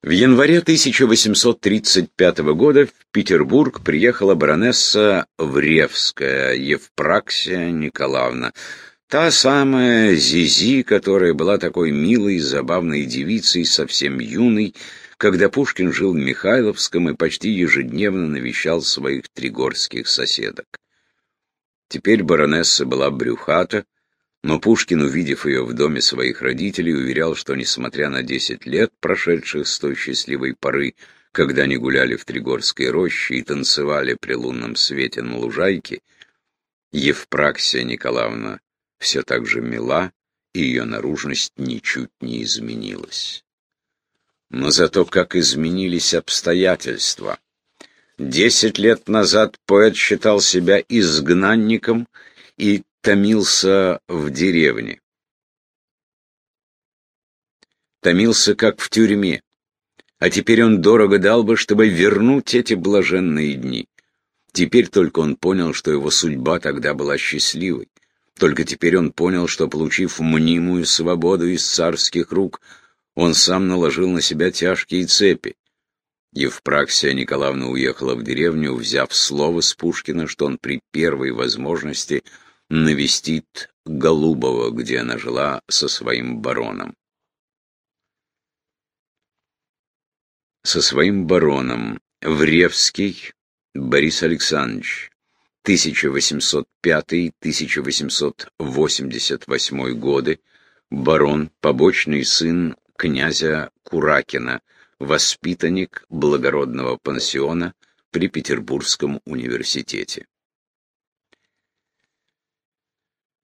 В январе 1835 года в Петербург приехала баронесса Вревская Евпраксия Николаевна, та самая Зизи, которая была такой милой, забавной девицей, совсем юной, когда Пушкин жил в Михайловском и почти ежедневно навещал своих тригорских соседок. Теперь баронесса была брюхата, но Пушкин, увидев ее в доме своих родителей, уверял, что, несмотря на десять лет, прошедших с той счастливой поры, когда они гуляли в Тригорской роще и танцевали при лунном свете на лужайке, Евпраксия Николаевна все так же мила, и ее наружность ничуть не изменилась. Но зато как изменились обстоятельства. Десять лет назад поэт считал себя изгнанником и томился в деревне. Томился, как в тюрьме. А теперь он дорого дал бы, чтобы вернуть эти блаженные дни. Теперь только он понял, что его судьба тогда была счастливой. Только теперь он понял, что, получив мнимую свободу из царских рук, он сам наложил на себя тяжкие цепи. Евпраксия Николаевна уехала в деревню, взяв слово с Пушкина, что он при первой возможности навестит Голубова, где она жила со своим бароном. Со своим бароном Вревский Борис Александрович 1805-1888 годы, барон, побочный сын князя Куракина, воспитанник благородного пансиона при Петербургском университете.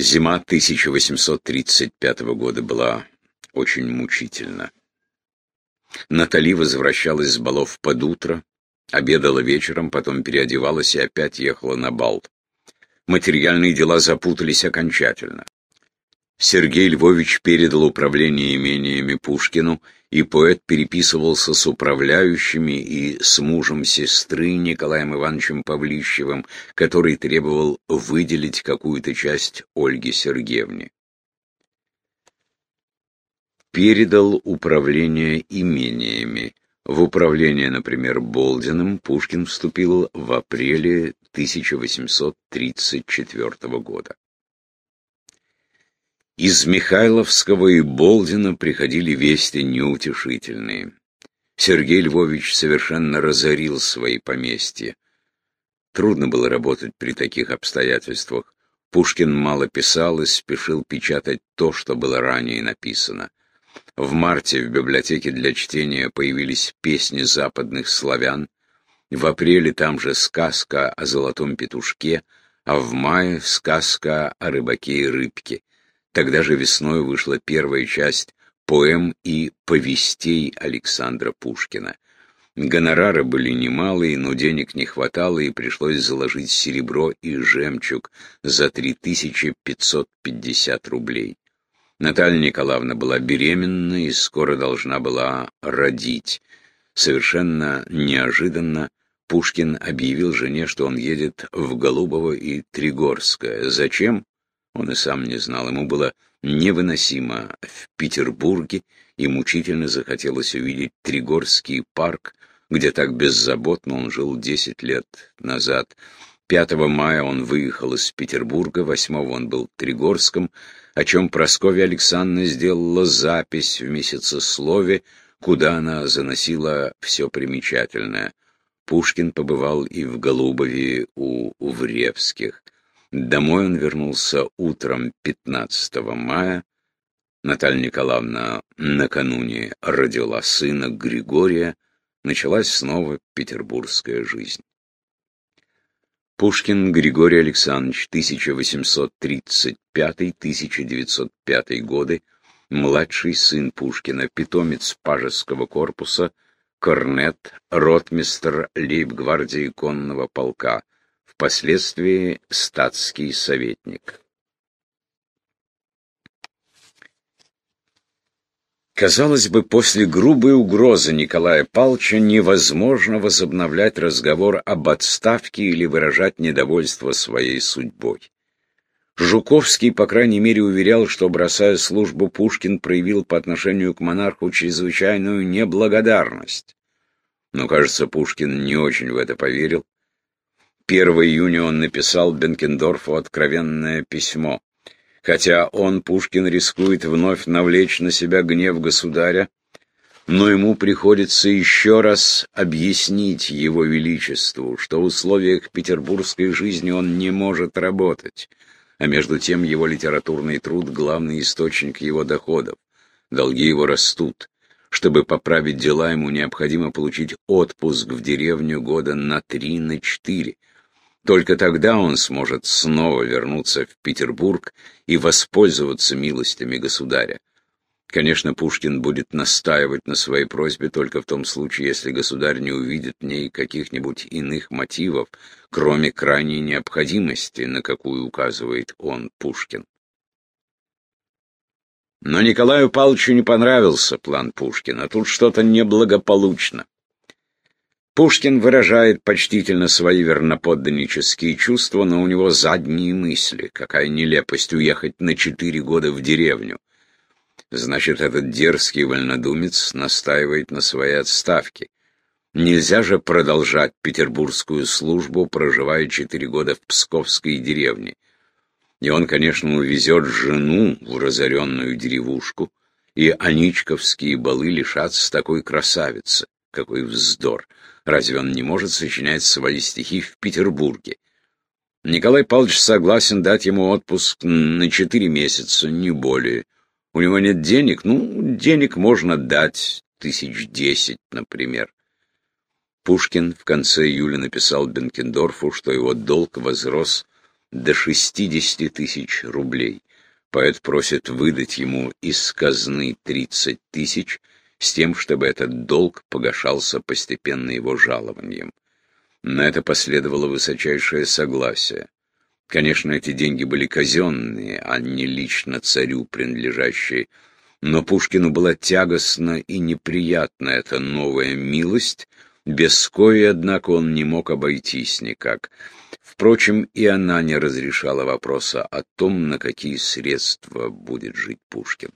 Зима 1835 года была очень мучительна. Натали возвращалась с балов под утро, обедала вечером, потом переодевалась и опять ехала на бал. Материальные дела запутались окончательно. Сергей Львович передал управление имениями Пушкину, и поэт переписывался с управляющими и с мужем сестры Николаем Ивановичем Павлищевым, который требовал выделить какую-то часть Ольге Сергеевне. Передал управление имениями. В управление, например, Болдиным Пушкин вступил в апреле 1834 года. Из Михайловского и Болдина приходили вести неутешительные. Сергей Львович совершенно разорил свои поместья. Трудно было работать при таких обстоятельствах. Пушкин мало писал и спешил печатать то, что было ранее написано. В марте в библиотеке для чтения появились песни западных славян, в апреле там же сказка о золотом петушке, а в мае сказка о рыбаке и рыбке. Тогда же весной вышла первая часть поэм и повестей Александра Пушкина. Гонорары были немалые, но денег не хватало, и пришлось заложить серебро и жемчуг за 3550 рублей. Наталья Николаевна была беременна и скоро должна была родить. Совершенно неожиданно Пушкин объявил жене, что он едет в Голубово и Тригорское. Зачем? Он и сам не знал. Ему было невыносимо в Петербурге, и мучительно захотелось увидеть Тригорский парк, где так беззаботно он жил десять лет назад. 5 мая он выехал из Петербурга, 8 он был в Тригорском, о чем Прасковья Александровна сделала запись в месяцеслове, куда она заносила все примечательное. Пушкин побывал и в Голубове у Увревских. Домой он вернулся утром 15 мая. Наталья Николаевна накануне родила сына Григория. Началась снова петербургская жизнь. Пушкин Григорий Александрович, 1835-1905 годы, младший сын Пушкина, питомец Пажеского корпуса, корнет, ротмистр лейб-гвардии конного полка, впоследствии статский советник. Казалось бы, после грубой угрозы Николая Павловича невозможно возобновлять разговор об отставке или выражать недовольство своей судьбой. Жуковский, по крайней мере, уверял, что, бросая службу, Пушкин проявил по отношению к монарху чрезвычайную неблагодарность. Но, кажется, Пушкин не очень в это поверил. 1 июня он написал Бенкендорфу откровенное письмо. Хотя он, Пушкин, рискует вновь навлечь на себя гнев государя, но ему приходится еще раз объяснить его величеству, что в условиях петербургской жизни он не может работать, а между тем его литературный труд — главный источник его доходов. Долги его растут. Чтобы поправить дела, ему необходимо получить отпуск в деревню года на три, на четыре. Только тогда он сможет снова вернуться в Петербург и воспользоваться милостями государя. Конечно, Пушкин будет настаивать на своей просьбе только в том случае, если государь не увидит в ней каких-нибудь иных мотивов, кроме крайней необходимости, на какую указывает он, Пушкин. Но Николаю Павловичу не понравился план Пушкина, тут что-то неблагополучно. Пушкин выражает почтительно свои верноподданнические чувства, но у него задние мысли. Какая нелепость уехать на четыре года в деревню. Значит, этот дерзкий вольнодумец настаивает на своей отставке. Нельзя же продолжать петербургскую службу, проживая четыре года в псковской деревне. И он, конечно, увезет жену в разоренную деревушку, и аничковские балы лишатся такой красавицы. Какой вздор! Разве он не может сочинять свои стихи в Петербурге? Николай Павлович согласен дать ему отпуск на четыре месяца, не более. У него нет денег? Ну, денег можно дать, тысяч десять, например. Пушкин в конце июля написал Бенкендорфу, что его долг возрос до шестидесяти тысяч рублей. Поэт просит выдать ему из казны тридцать тысяч, с тем, чтобы этот долг погашался постепенно его жалованием. На это последовало высочайшее согласие. Конечно, эти деньги были казенные, а не лично царю принадлежащие, но Пушкину была тягостна и неприятна эта новая милость, без коей, однако, он не мог обойтись никак. Впрочем, и она не разрешала вопроса о том, на какие средства будет жить Пушкин.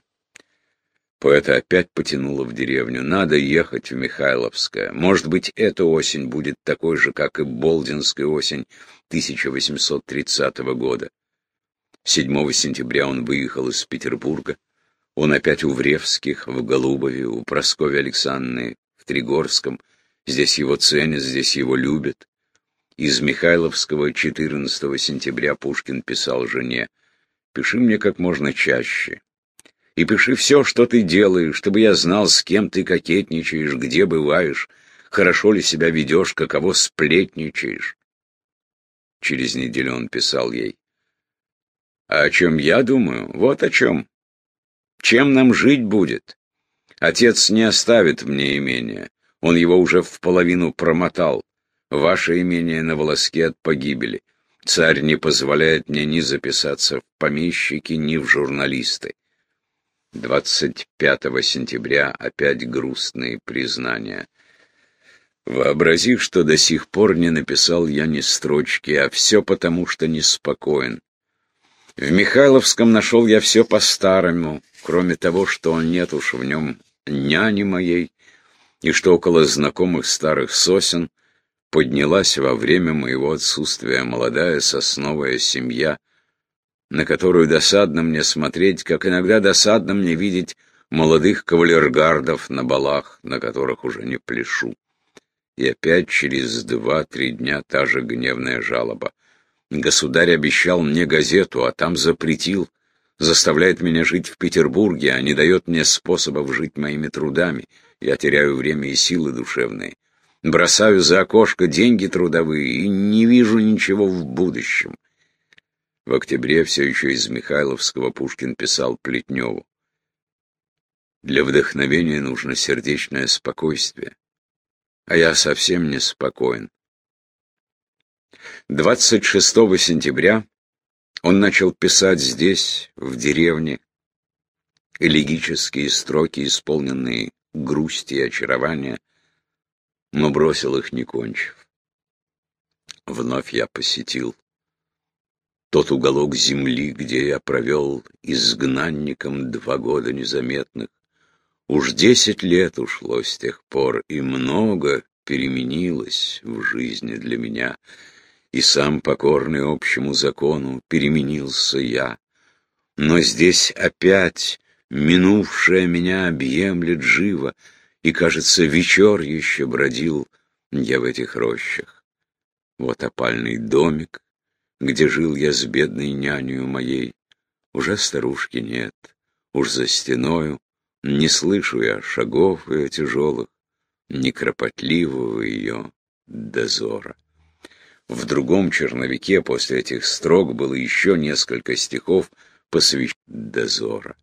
Поэта опять потянуло в деревню. Надо ехать в Михайловское. Может быть, эта осень будет такой же, как и Болдинская осень 1830 года. 7 сентября он выехал из Петербурга. Он опять у Вревских, в Голубове, у Прасковьи Александры, в Тригорском. Здесь его ценят, здесь его любят. Из Михайловского 14 сентября Пушкин писал жене «Пиши мне как можно чаще. И пиши все, что ты делаешь, чтобы я знал, с кем ты кокетничаешь, где бываешь, хорошо ли себя ведешь, каково сплетничаешь. Через неделю он писал ей. А о чем я думаю? Вот о чем. Чем нам жить будет? Отец не оставит мне имение. Он его уже в половину промотал. Ваше имение на волоске от погибели. Царь не позволяет мне ни записаться в помещики, ни в журналисты. 25 сентября опять грустные признания. Вообрази, что до сих пор не написал я ни строчки, а все потому, что неспокоен. В Михайловском нашел я все по-старому, кроме того, что нет уж в нем няни моей, и что около знакомых старых сосен поднялась во время моего отсутствия молодая сосновая семья, на которую досадно мне смотреть, как иногда досадно мне видеть молодых кавалергардов на балах, на которых уже не пляшу. И опять через два-три дня та же гневная жалоба. Государь обещал мне газету, а там запретил. Заставляет меня жить в Петербурге, а не дает мне способов жить моими трудами. Я теряю время и силы душевные. Бросаю за окошко деньги трудовые и не вижу ничего в будущем. В октябре все еще из Михайловского Пушкин писал Плетневу. Для вдохновения нужно сердечное спокойствие а я совсем не спокоен. 26 сентября он начал писать здесь, в деревне, элегические строки, исполненные грусти и очарования, но бросил их, не кончив. Вновь я посетил тот уголок земли, где я провел изгнанником два года незаметных. Уж десять лет ушло с тех пор, и много переменилось в жизни для меня, и сам покорный общему закону переменился я. Но здесь опять минувшее меня объемлет живо, и, кажется, вечер еще бродил я в этих рощах. Вот опальный домик, где жил я с бедной нянею моей. Уже старушки нет, уж за стеною не слышу я шагов ее тяжелых, ни кропотливого ее дозора. В другом черновике после этих строк было еще несколько стихов, посвященных дозора.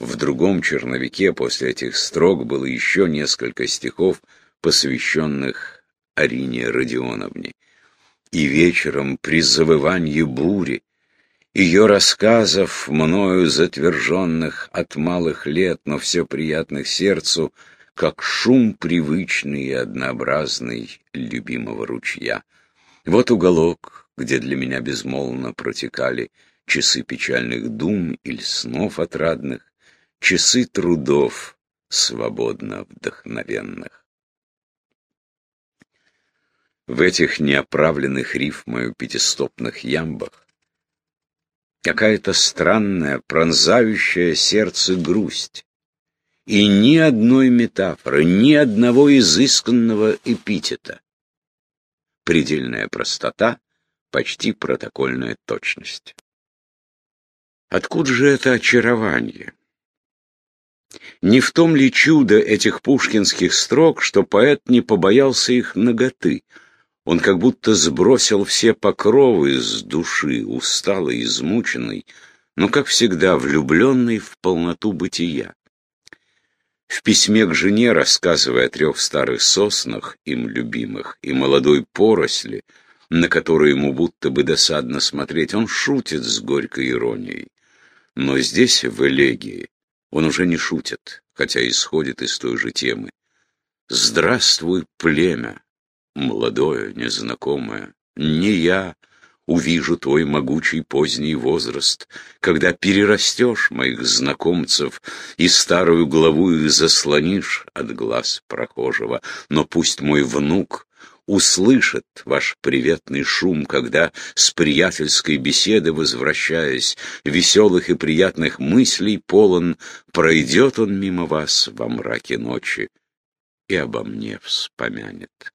В другом черновике после этих строк было еще несколько стихов, посвященных Арине Родионовне и вечером при завывании бури, ее рассказов, мною затверженных от малых лет, но все приятных сердцу, как шум привычный и однообразный любимого ручья. Вот уголок, где для меня безмолвно протекали часы печальных дум или снов отрадных, часы трудов свободно вдохновенных. В этих неоправленных рифмою пятистопных ямбах какая-то странная, пронзающая сердце грусть. И ни одной метафоры, ни одного изысканного эпитета. Предельная простота, почти протокольная точность. Откуда же это очарование? Не в том ли чудо этих пушкинских строк, что поэт не побоялся их ноготы — он как будто сбросил все покровы с души, усталый, измученный, но, как всегда, влюбленный в полноту бытия. В письме к жене, рассказывая о трех старых соснах, им любимых, и молодой поросли, на которую ему будто бы досадно смотреть, он шутит с горькой иронией. Но здесь, в элегии, он уже не шутит, хотя исходит из той же темы. «Здравствуй, племя! Молодое, незнакомое, не я увижу твой могучий поздний возраст, когда перерастешь моих знакомцев и старую главу их заслонишь от глаз прохожего, но пусть мой внук услышит ваш приветный шум, когда, с приятельской беседы возвращаясь, веселых и приятных мыслей полон, пройдет он мимо вас во мраке ночи и обо мне вспомянет.